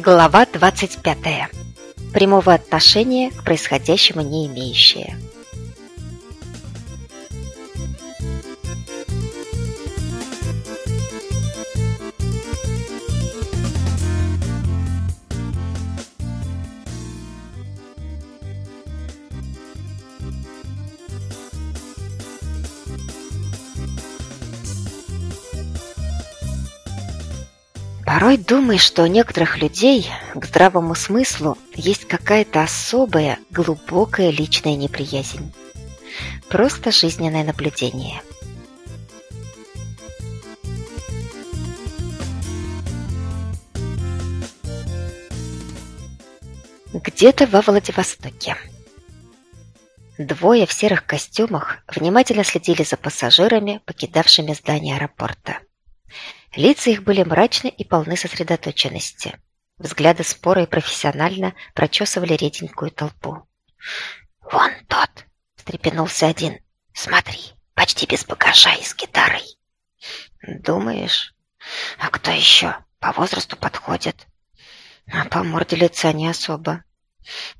Глава 25. Прямого отношения к происходящему не имеющие. Порой думаешь, что у некоторых людей к здравому смыслу есть какая-то особая, глубокая личная неприязнь. Просто жизненное наблюдение. Где-то во Владивостоке. Двое в серых костюмах внимательно следили за пассажирами, покидавшими здание аэропорта. Лица их были мрачны и полны сосредоточенности. Взгляды споро и профессионально прочесывали реденькую толпу. «Вон тот!» – встрепенулся один. «Смотри, почти без багажа и с гитарой». «Думаешь? А кто еще? По возрасту подходит?» «А по морде лица не особо».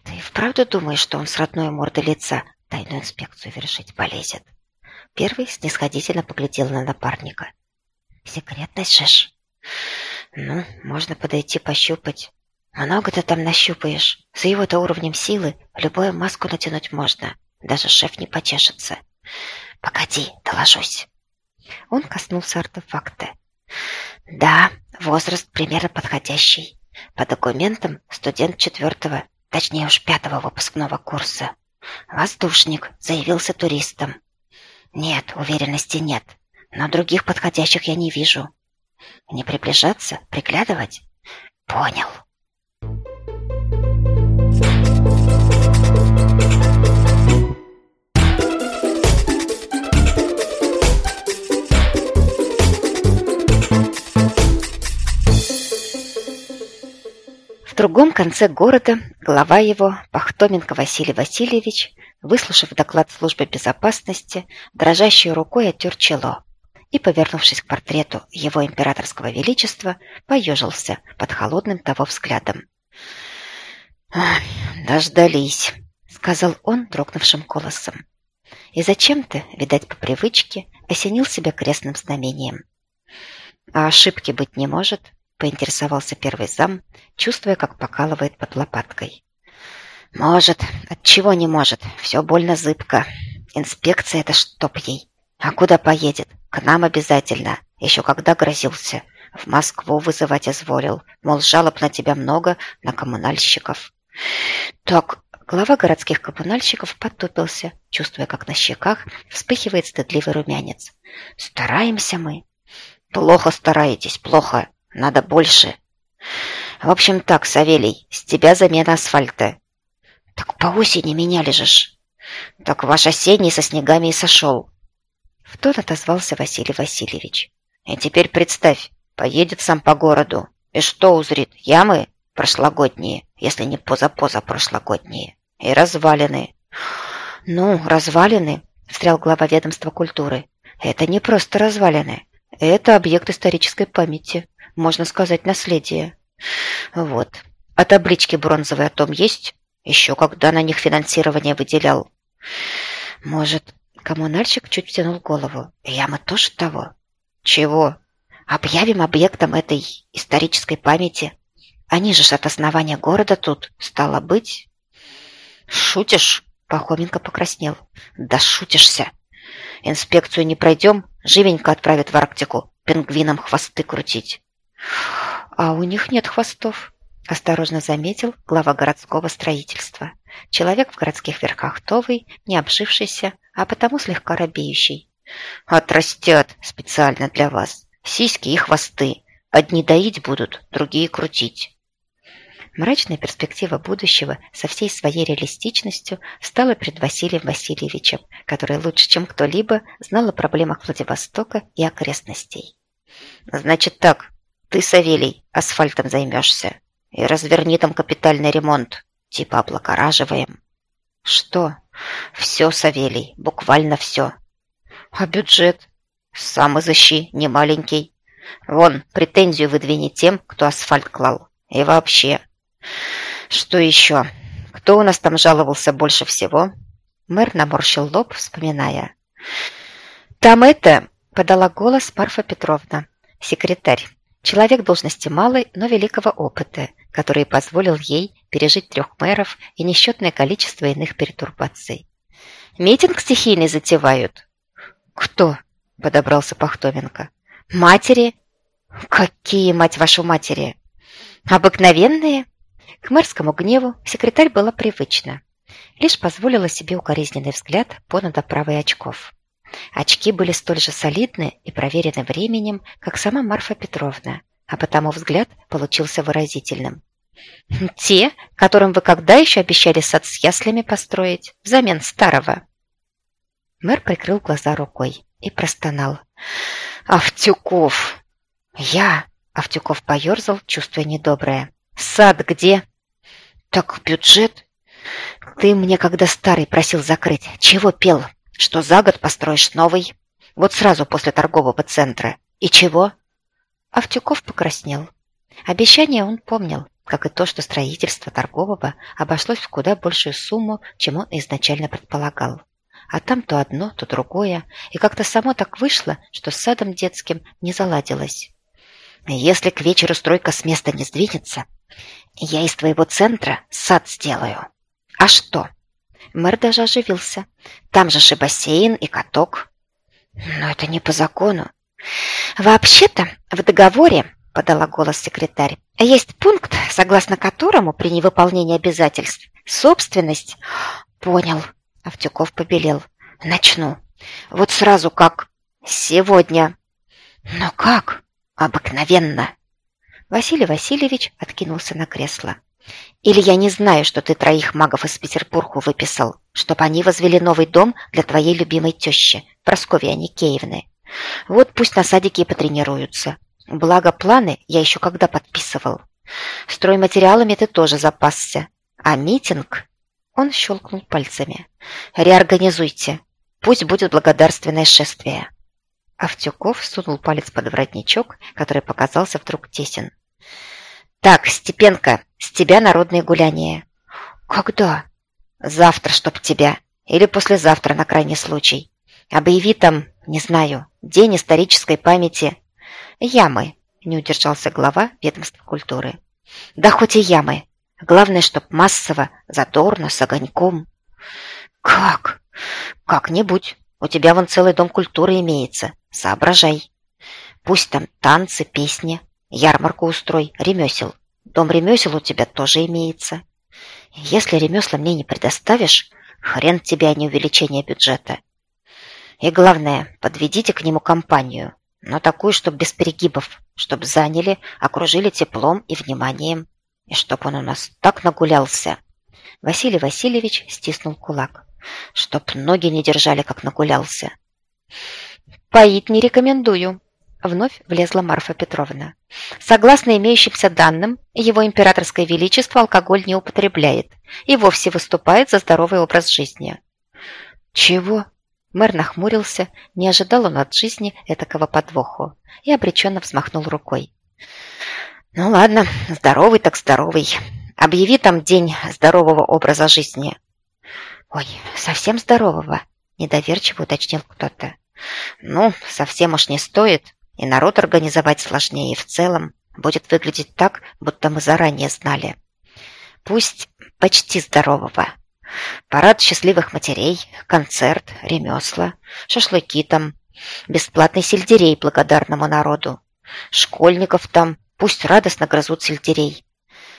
«Ты вправду думаешь, что он с родной морды лица тайную инспекцию вершить полезет?» Первый снисходительно поглядел на напарника. Секретность же ж. Ну, можно подойти пощупать. Много ты там нащупаешь. С его-то уровнем силы любую маску натянуть можно. Даже шеф не почешется. Погоди, доложусь. Он коснулся артефакта. Да, возраст примерно подходящий. По документам студент четвертого, точнее уж пятого выпускного курса. Воздушник, заявился туристом. Нет, уверенности нет но других подходящих я не вижу. Не приближаться, приглядывать? Понял. В другом конце города глава его, Пахтоменко Василий Васильевич, выслушав доклад службы безопасности, дрожащей рукой оттер чело и, повернувшись к портрету его императорского величества, поежился под холодным того взглядом. «Дождались», — сказал он дрогнувшим голосом. И зачем-то, видать по привычке, осенил себя крестным знамением. «А ошибки быть не может», — поинтересовался первый зам, чувствуя, как покалывает под лопаткой. «Может. Отчего не может? Все больно зыбко. Инспекция это чтоб ей. А куда поедет? К нам обязательно. Еще когда грозился. В Москву вызывать изволил. Мол, жалоб на тебя много, на коммунальщиков. Так, глава городских коммунальщиков потупился, чувствуя, как на щеках вспыхивает стыдливый румянец. Стараемся мы. Плохо стараетесь, плохо. Надо больше. В общем так, Савелий, с тебя замена асфальта. Так по осени меняли же ж. Так ваш осенний со снегами и сошел. В тон отозвался Василий Васильевич. И теперь представь, поедет сам по городу. И что узрит? Ямы прошлогодние, если не поза-поза прошлогодние. И развалины. Ну, развалины, встрял глава ведомства культуры. Это не просто развалины. Это объект исторической памяти. Можно сказать, наследие. Вот. А таблички бронзовые о том есть? Еще когда на них финансирование выделял. Может, Коммунальщик чуть втянул голову. Яма тоже того. Чего? Объявим объектом этой исторической памяти. Они же ж от основания города тут, стало быть. Шутишь? Пахоменко покраснел. Да шутишься. Инспекцию не пройдем, живенько отправят в Арктику пингвинам хвосты крутить. А у них нет хвостов, осторожно заметил глава городского строительства. Человек в городских верхах Товый, не обжившийся, а потому слегка робеющий. «Отрастят специально для вас. Сиськи и хвосты. Одни доить будут, другие крутить». Мрачная перспектива будущего со всей своей реалистичностью стала перед Василием Васильевичем, который лучше, чем кто-либо, знал о проблемах Владивостока и окрестностей. «Значит так, ты, Савелий, асфальтом займешься и разверни там капитальный ремонт, типа облакораживаем». «Что?» Все, Савелий, буквально все. А бюджет? Сам изыщи, не маленький. Вон, претензию выдвини тем, кто асфальт клал. И вообще, что еще? Кто у нас там жаловался больше всего? Мэр наморщил лоб, вспоминая. Там это, подала голос Марфа Петровна, секретарь. Человек должности малой, но великого опыта, который позволил ей пережить трех мэров и несчетное количество иных перетурбаций. «Митинг стихийный затевают?» «Кто?» – подобрался Пахтоменко. «Матери?» «Какие, мать вашу, матери?» «Обыкновенные?» К мэрскому гневу секретарь была привычна. Лишь позволила себе укоризненный взгляд понад оправой очков. Очки были столь же солидны и проверены временем, как сама Марфа Петровна, а потому взгляд получился выразительным. «Те, которым вы когда еще обещали сад с яслями построить, взамен старого?» Мэр прикрыл глаза рукой и простонал. «Автюков!» «Я!» — Автюков поерзал, чувствуя недоброе. «Сад где?» «Так бюджет?» «Ты мне, когда старый просил закрыть, чего пел?» что за год построишь новый. Вот сразу после торгового центра. И чего? Автюков покраснел. Обещание он помнил, как и то, что строительство торгового обошлось в куда большую сумму, чем он изначально предполагал. А там то одно, то другое, и как-то само так вышло, что с садом детским не заладилось. Если к вечеру стройка с места не сдвинется, я из твоего центра сад сделаю. А что? Мэр даже оживился. Там же и бассейн, и каток. Но это не по закону. Вообще-то в договоре, подала голос секретарь, есть пункт, согласно которому при невыполнении обязательств собственность... Понял. Автюков побелел. Начну. Вот сразу как сегодня. Но как? Обыкновенно. Василий Васильевич откинулся на кресло. Или я не знаю, что ты троих магов из Петербурга выписал, чтобы они возвели новый дом для твоей любимой тещи, Прасковьи Аникеевны. Вот пусть на садике и потренируются. Благо, планы я еще когда подписывал. Стройматериалами ты тоже запасся. А митинг... Он щелкнул пальцами. «Реорганизуйте. Пусть будет благодарственное шествие». Автюков сунул палец под воротничок, который показался вдруг тесен. «Так, Степенко, с тебя народные гуляния». «Когда?» «Завтра, чтоб тебя. Или послезавтра, на крайний случай. Объяви там, не знаю, день исторической памяти. Ямы», — не удержался глава ведомства культуры. «Да хоть и ямы. Главное, чтоб массово, задорно, с огоньком». «Как?» «Как-нибудь. У тебя вон целый дом культуры имеется. Соображай. Пусть там танцы, песни, Ярмарку устрой, ремесел. Дом ремесел у тебя тоже имеется. Если ремесла мне не предоставишь, хрен тебе, а не увеличение бюджета. И главное, подведите к нему компанию, но такую, чтоб без перегибов, чтоб заняли, окружили теплом и вниманием, и чтоб он у нас так нагулялся. Василий Васильевич стиснул кулак, чтоб ноги не держали, как нагулялся. «Поить не рекомендую», Вновь влезла Марфа Петровна. Согласно имеющимся данным, его императорское величество алкоголь не употребляет и вовсе выступает за здоровый образ жизни. Чего? Мэр нахмурился, не ожидал он от жизни этакого подвоху и обреченно взмахнул рукой. «Ну ладно, здоровый так здоровый. Объяви там день здорового образа жизни». «Ой, совсем здорового?» – недоверчиво уточнил кто-то. «Ну, совсем уж не стоит и народ организовать сложнее, и в целом будет выглядеть так, будто мы заранее знали. Пусть почти здорового. Парад счастливых матерей, концерт, ремесла, шашлыки там, бесплатный сельдерей благодарному народу. Школьников там пусть радостно грызут сельдерей.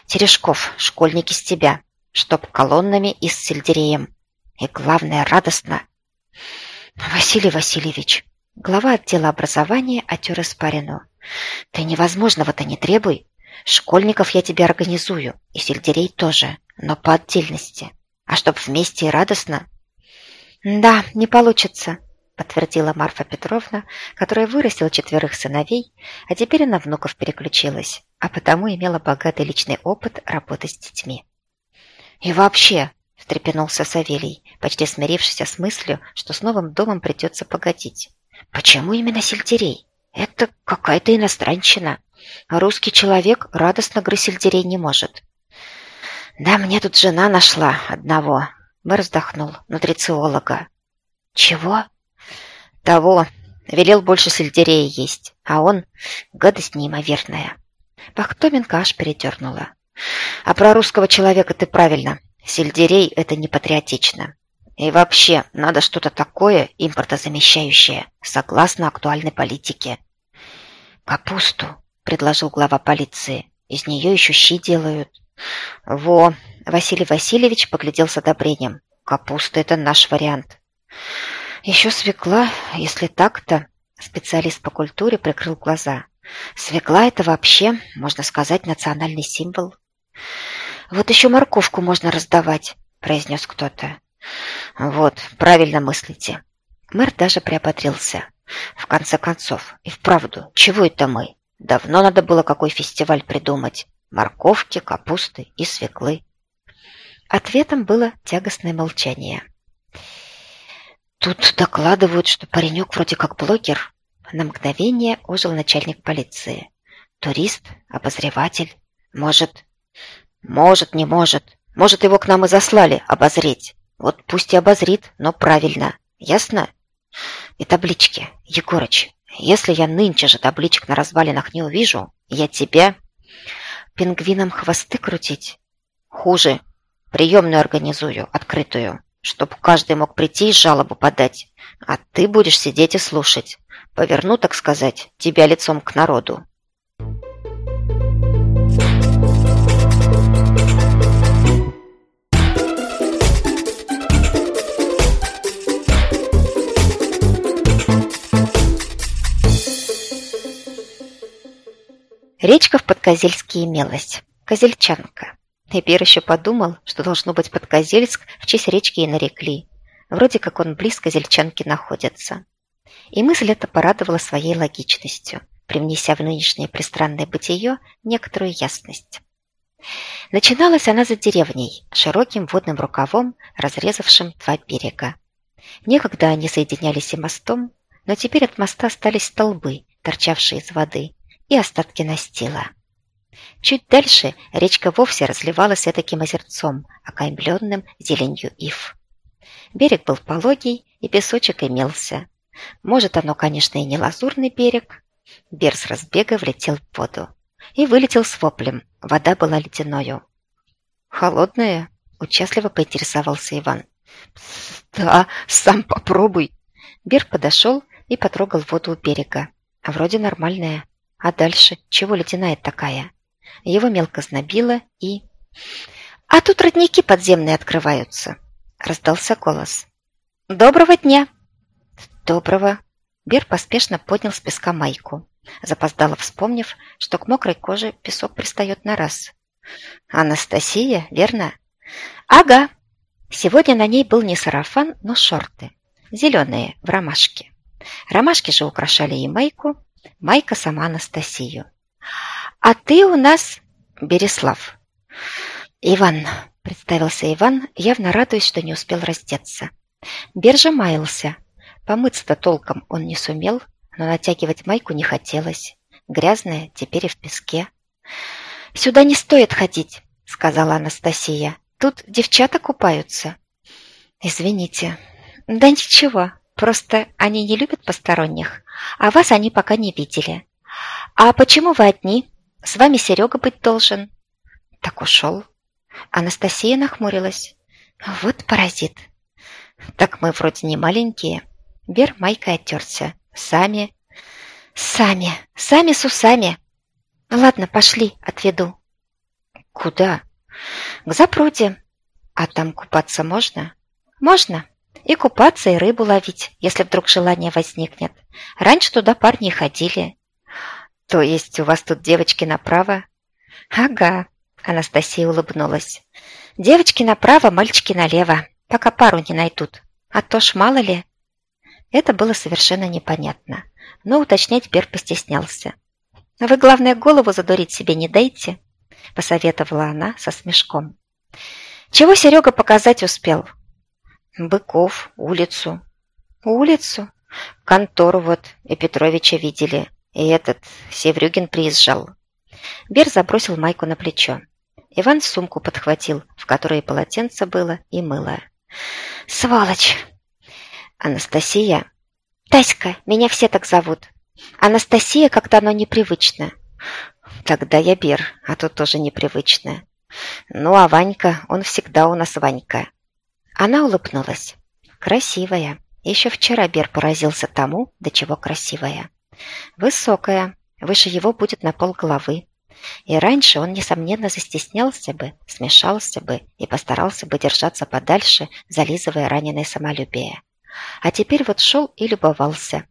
Терешков, школьники с тебя, чтоб колоннами и с сельдереем. И главное, радостно. Василий Васильевич, Глава отдела образования отер испарину. «Ты невозможного-то не требуй. Школьников я тебе организую, и сельдерей тоже, но по отдельности. А чтоб вместе и радостно...» «Да, не получится», — подтвердила Марфа Петровна, которая вырастила четверых сыновей, а теперь на внуков переключилась, а потому имела богатый личный опыт работы с детьми. «И вообще», — встрепенулся Савелий, почти смирившись с мыслью, что с новым домом придется погодить. Почему именно сельдерей? Это какая-то иностранщина. Русский человек радостно грызть сельдерей не может. Да мне тут жена нашла одного. Мэр вздохнул, нутрициолога. Чего? Того. Велел больше сельдерея есть, а он гадость неимоверная. Пахтоменко аж передернула. А про русского человека ты правильно. Сельдерей – это не патриотично. И вообще, надо что-то такое импортозамещающее, согласно актуальной политике. «Капусту», – предложил глава полиции. «Из нее еще щи делают». «Во!» – Василий Васильевич поглядел с одобрением. «Капуста – это наш вариант». «Еще свекла, если так-то...» Специалист по культуре прикрыл глаза. «Свекла – это вообще, можно сказать, национальный символ». «Вот еще морковку можно раздавать», – произнес кто-то. Вот, правильно мыслите. Мэр даже приободрился. В конце концов, и вправду, чего это мы? Давно надо было какой фестиваль придумать. Морковки, капусты и свеклы. Ответом было тягостное молчание. Тут докладывают, что паренек вроде как блогер. На мгновение ожил начальник полиции. Турист, обозреватель. Может, может, не может. Может, его к нам и заслали обозреть. Вот пусть и обозрит, но правильно. Ясно? И таблички. Егорыч, если я нынче же табличек на развалинах не увижу, я тебя... Пингвинам хвосты крутить? Хуже. Приемную организую, открытую, чтоб каждый мог прийти и жалобу подать. А ты будешь сидеть и слушать. Поверну, так сказать, тебя лицом к народу. Речка в Подкозельске имелась. Козельчанка. Теперь еще подумал, что должно быть Подкозельск в честь речки и нарекли. Вроде как он близко Зельчанки находится. И мысль эта порадовала своей логичностью, привнеся в нынешнее пристранное бытие некоторую ясность. Начиналась она за деревней, широким водным рукавом, разрезавшим два берега. Некогда они соединялись и мостом, но теперь от моста остались столбы, торчавшие из воды, и остатки настила. Чуть дальше речка вовсе разливалась таким озерцом, окаймленным зеленью ив. Берег был пологий, и песочек имелся. Может, оно, конечно, и не лазурный берег. Бер с разбега влетел в воду и вылетел с воплем. Вода была ледяною. «Холодная?» – участливо поинтересовался Иван. «Да, сам попробуй». Бер подошел и потрогал воду у берега. А вроде нормальная. А дальше чего ледяная такая? Его мелко знобило и... «А тут родники подземные открываются!» Раздался голос. «Доброго дня!» «Доброго!» Бер поспешно поднял с песка майку, запоздало вспомнив, что к мокрой коже песок пристает на раз. «Анастасия, верно?» «Ага!» Сегодня на ней был не сарафан, но шорты. Зеленые, в ромашке. Ромашки же украшали и майку, Майка сама Анастасию. «А ты у нас Береслав». «Иван», — представился Иван, явно радуясь, что не успел раздеться. Бержа маялся. Помыться-то толком он не сумел, но натягивать майку не хотелось. Грязная, теперь и в песке. «Сюда не стоит ходить», — сказала Анастасия. «Тут девчата купаются». «Извините». «Да ничего, просто они не любят посторонних а вас они пока не видели. А почему вы одни? С вами Серега быть должен. Так ушел. Анастасия нахмурилась. Вот паразит. Так мы вроде не маленькие. Бер майкой оттерся. Сами. Сами. Сами с усами. Ладно, пошли, отведу. Куда? К запруде. А там купаться можно? Можно. И купаться, и рыбу ловить, если вдруг желание возникнет. Раньше туда парни ходили. То есть у вас тут девочки направо? Ага, Анастасия улыбнулась. Девочки направо, мальчики налево, пока пару не найдут. А то ж мало ли. Это было совершенно непонятно, но уточнять Бер постеснялся. «Вы, главное, голову задурить себе не дайте», – посоветовала она со смешком. «Чего Серега показать успел? Быков, улицу. Улицу? Контору вот и Петровича видели. И этот Севрюгин приезжал. Бер забросил майку на плечо. Иван сумку подхватил, в которой полотенце было и мыло. «Сволочь!» «Анастасия!» «Таська, меня все так зовут. Анастасия как-то оно непривычно». «Тогда я Бер, а то тоже непривычно. Ну, а Ванька, он всегда у нас Ванька». Она улыбнулась. «Красивая. Еще вчера Бер поразился тому, до чего красивая. Высокая, выше его будет на пол головы. И раньше он, несомненно, застеснялся бы, смешался бы и постарался бы держаться подальше, зализывая раненое самолюбие. А теперь вот шел и любовался.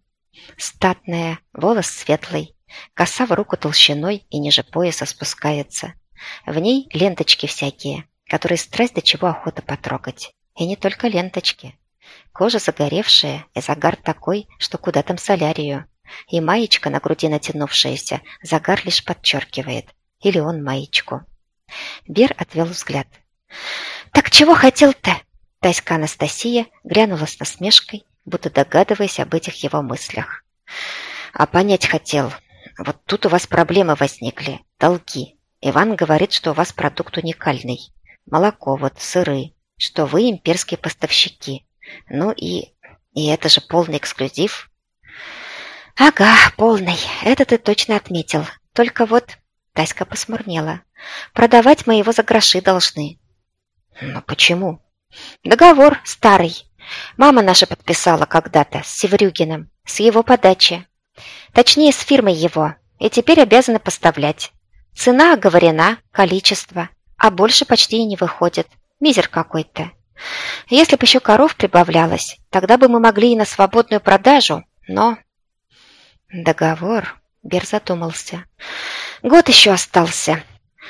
Статная, волос светлый, коса в руку толщиной и ниже пояса спускается. В ней ленточки всякие, которые страсть до чего охота потрогать. И не только ленточки. Кожа загоревшая, и загар такой, что куда там солярию. И маечка на груди натянувшаяся, загар лишь подчеркивает. Или он маечку. Бер отвел взгляд. «Так чего хотел-то?» Таська Анастасия глянула с насмешкой, будто догадываясь об этих его мыслях. «А понять хотел. Вот тут у вас проблемы возникли. Долги. Иван говорит, что у вас продукт уникальный. Молоко вот, сыры. Что вы имперские поставщики. Ну и... И это же полный эксклюзив. Ага, полный. Это ты точно отметил. Только вот... Таська посмурнела. Продавать мы его за гроши должны. Но почему? Договор старый. Мама наша подписала когда-то с Севрюгиным, с его подачи. Точнее, с фирмой его. И теперь обязаны поставлять. Цена оговорена, количество. А больше почти и не выходит. Мизер какой-то. Если бы еще коров прибавлялось, тогда бы мы могли и на свободную продажу, но... Договор, Бер задумался. Год еще остался.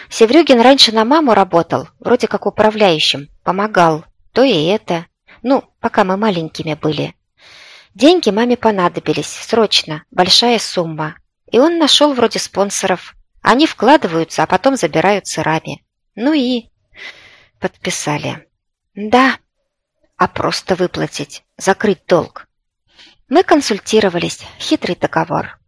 Севрюгин раньше на маму работал, вроде как управляющим, помогал. То и это. Ну, пока мы маленькими были. Деньги маме понадобились, срочно, большая сумма. И он нашел вроде спонсоров. Они вкладываются, а потом забирают сырами. Ну и... Подписали. Да, а просто выплатить, закрыть долг. Мы консультировались, хитрый договор.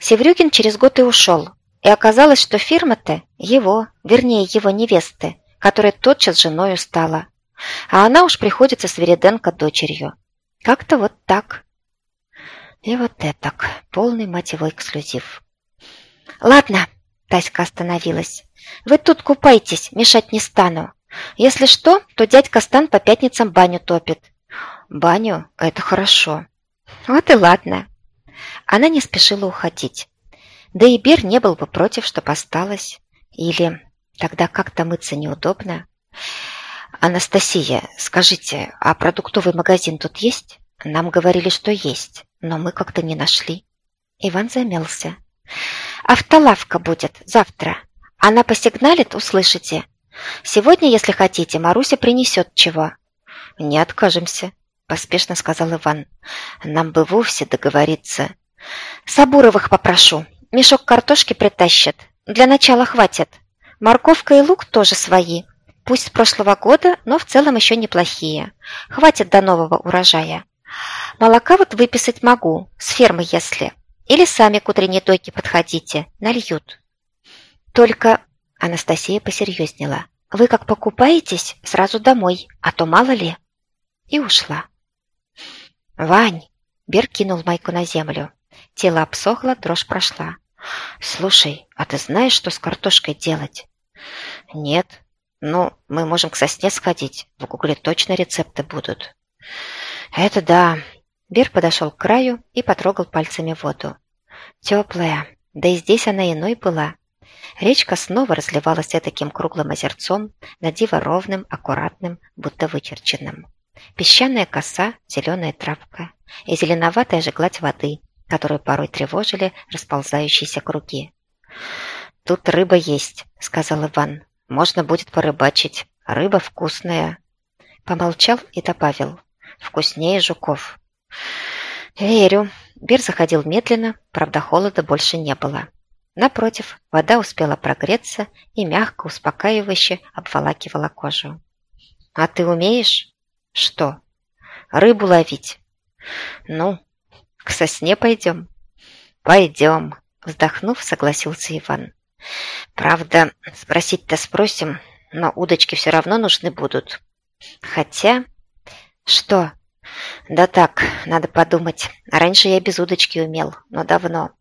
Севрюгин через год и ушел, и оказалось, что фирма-то его, вернее его невесты, которая тотчас женою стала. А она уж приходится с Вериденко дочерью. Как-то вот так. И вот это полный мать эксклюзив. «Ладно», — Таська остановилась, — «вы тут купайтесь, мешать не стану. Если что, то дядька Стан по пятницам баню топит. Баню – это хорошо. Вот и ладно. Она не спешила уходить. Да и Бер не был бы против, чтоб осталась. Или тогда как-то мыться неудобно. «Анастасия, скажите, а продуктовый магазин тут есть? Нам говорили, что есть, но мы как-то не нашли». Иван замялся. «Автолавка будет завтра. Она посигналит, услышите. Сегодня, если хотите, Маруся принесет чего». «Не откажемся», – поспешно сказал Иван. «Нам бы вовсе договориться». «Сабуровых попрошу. Мешок картошки притащат. Для начала хватит. Морковка и лук тоже свои. Пусть с прошлого года, но в целом еще неплохие. Хватит до нового урожая. Молока вот выписать могу, с фермы если. Или сами к утренней дойке подходите, нальют. Только Анастасия посерьезнела. «Вы как покупаетесь, сразу домой, а то мало ли». И ушла. «Вань!» Бер кинул майку на землю. Тело обсохло, дрожь прошла. «Слушай, а ты знаешь, что с картошкой делать?» «Нет. Ну, мы можем к сосне сходить. В гугле точно рецепты будут». «Это да». Бер подошел к краю и потрогал пальцами воду. «Теплая. Да и здесь она иной была. Речка снова разливалась таким круглым озерцом, на диво ровным, аккуратным, будто вычерченным. Песчаная коса, зеленая травка и зеленоватая же гладь воды, которую порой тревожили расползающиеся круги. «Тут рыба есть», — сказал Иван. «Можно будет порыбачить. Рыба вкусная». Помолчал и добавил. «Вкуснее жуков». «Верю». Бир заходил медленно, правда, холода больше не было. Напротив, вода успела прогреться и мягко, успокаивающе обволакивала кожу. «А ты умеешь?» «Что?» «Рыбу ловить». «Ну, к сосне пойдем». пойдем», – вздохнув, согласился Иван. «Правда, спросить-то спросим, но удочки все равно нужны будут. Хотя...» «Что?» «Да так, надо подумать. Раньше я без удочки умел, но давно.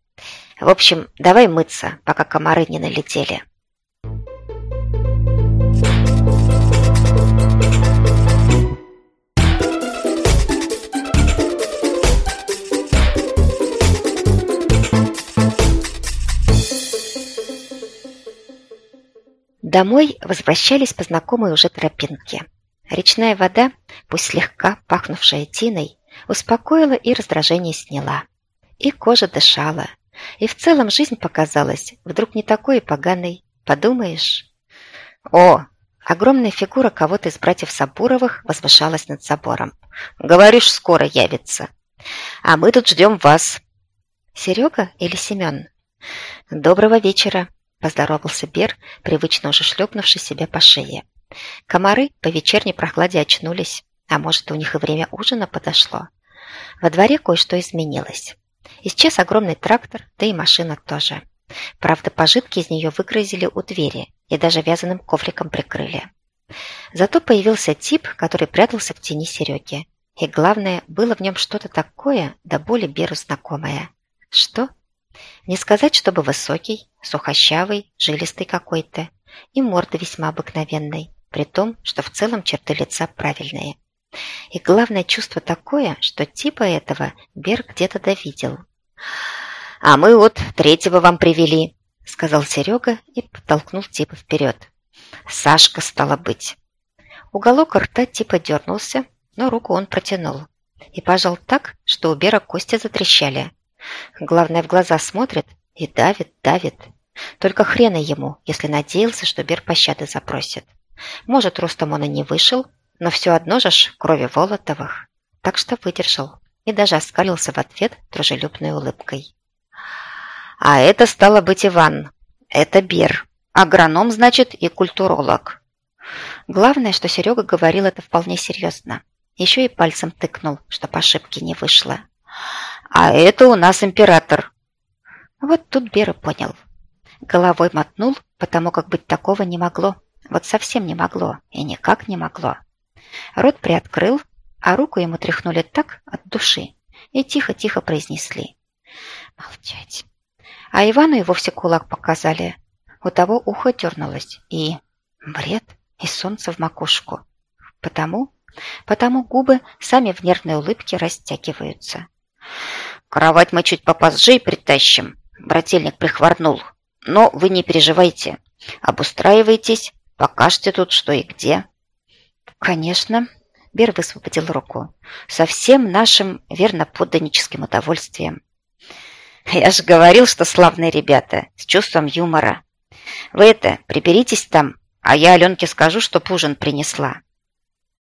В общем, давай мыться, пока комары не налетели». Домой возвращались по знакомой уже тропинке. Речная вода, пусть слегка пахнувшая тиной, успокоила и раздражение сняла. И кожа дышала. И в целом жизнь показалась вдруг не такой и поганой. Подумаешь. О, огромная фигура кого-то из братьев Сабуровых возвышалась над забором. Говоришь, скоро явится. А мы тут ждем вас. Серега или Семен? Доброго вечера, поздоровался Бер, привычно уже шлепнувший себя по шее. Комары по вечерней прохладе очнулись, а может, у них и время ужина подошло. Во дворе кое-что изменилось. Исчез огромный трактор, да и машина тоже. Правда, пожитки из нее выгрузили у двери и даже вязаным ковриком прикрыли. Зато появился тип, который прятался в тени Сереги. И главное, было в нем что-то такое, до боли Беру знакомое. Что? Не сказать, чтобы высокий, сухощавый, жилистый какой-то, и морда весьма обыкновенной, при том, что в целом черты лица правильные. И главное чувство такое, что типа этого Берг где-то довидел. «А мы вот третьего вам привели», — сказал Серега и подтолкнул типа вперед. «Сашка стала быть». Уголок рта типа дернулся, но руку он протянул. И пожал так, что у Бера кости затрещали. Главное, в глаза смотрит и давит, давит. Только хрена ему, если надеялся, что Бер пощады запросит. Может, ростом он и не вышел, но все одно же ж крови Волотовых. Так что выдержал и даже оскалился в ответ дружелюбной улыбкой. А это стало быть Иван. Это Бер. Агроном, значит, и культуролог. Главное, что Серега говорил это вполне серьезно. Еще и пальцем тыкнул, чтоб ошибки не вышло. А это у нас император. Вот тут Бера понял. Головой мотнул, потому как быть такого не могло. Вот совсем не могло и никак не могло. Рот приоткрыл, а руку ему тряхнули так от души и тихо-тихо произнесли. Молчать. А Ивану и вовсе кулак показали. У того ухо дернулось и... Бред и солнце в макушку. Потому... Потому губы сами в нервной улыбке растягиваются. «Кровать мы чуть попозже притащим», — брательник прихворнул. «Но вы не переживайте. Обустраивайтесь, Покажете тут, что и где». «Конечно», — Бер высвободил руку, «со всем нашим верноподданническим удовольствием». «Я же говорил, что славные ребята, с чувством юмора. Вы это, приберитесь там, а я Аленке скажу, что ужин принесла.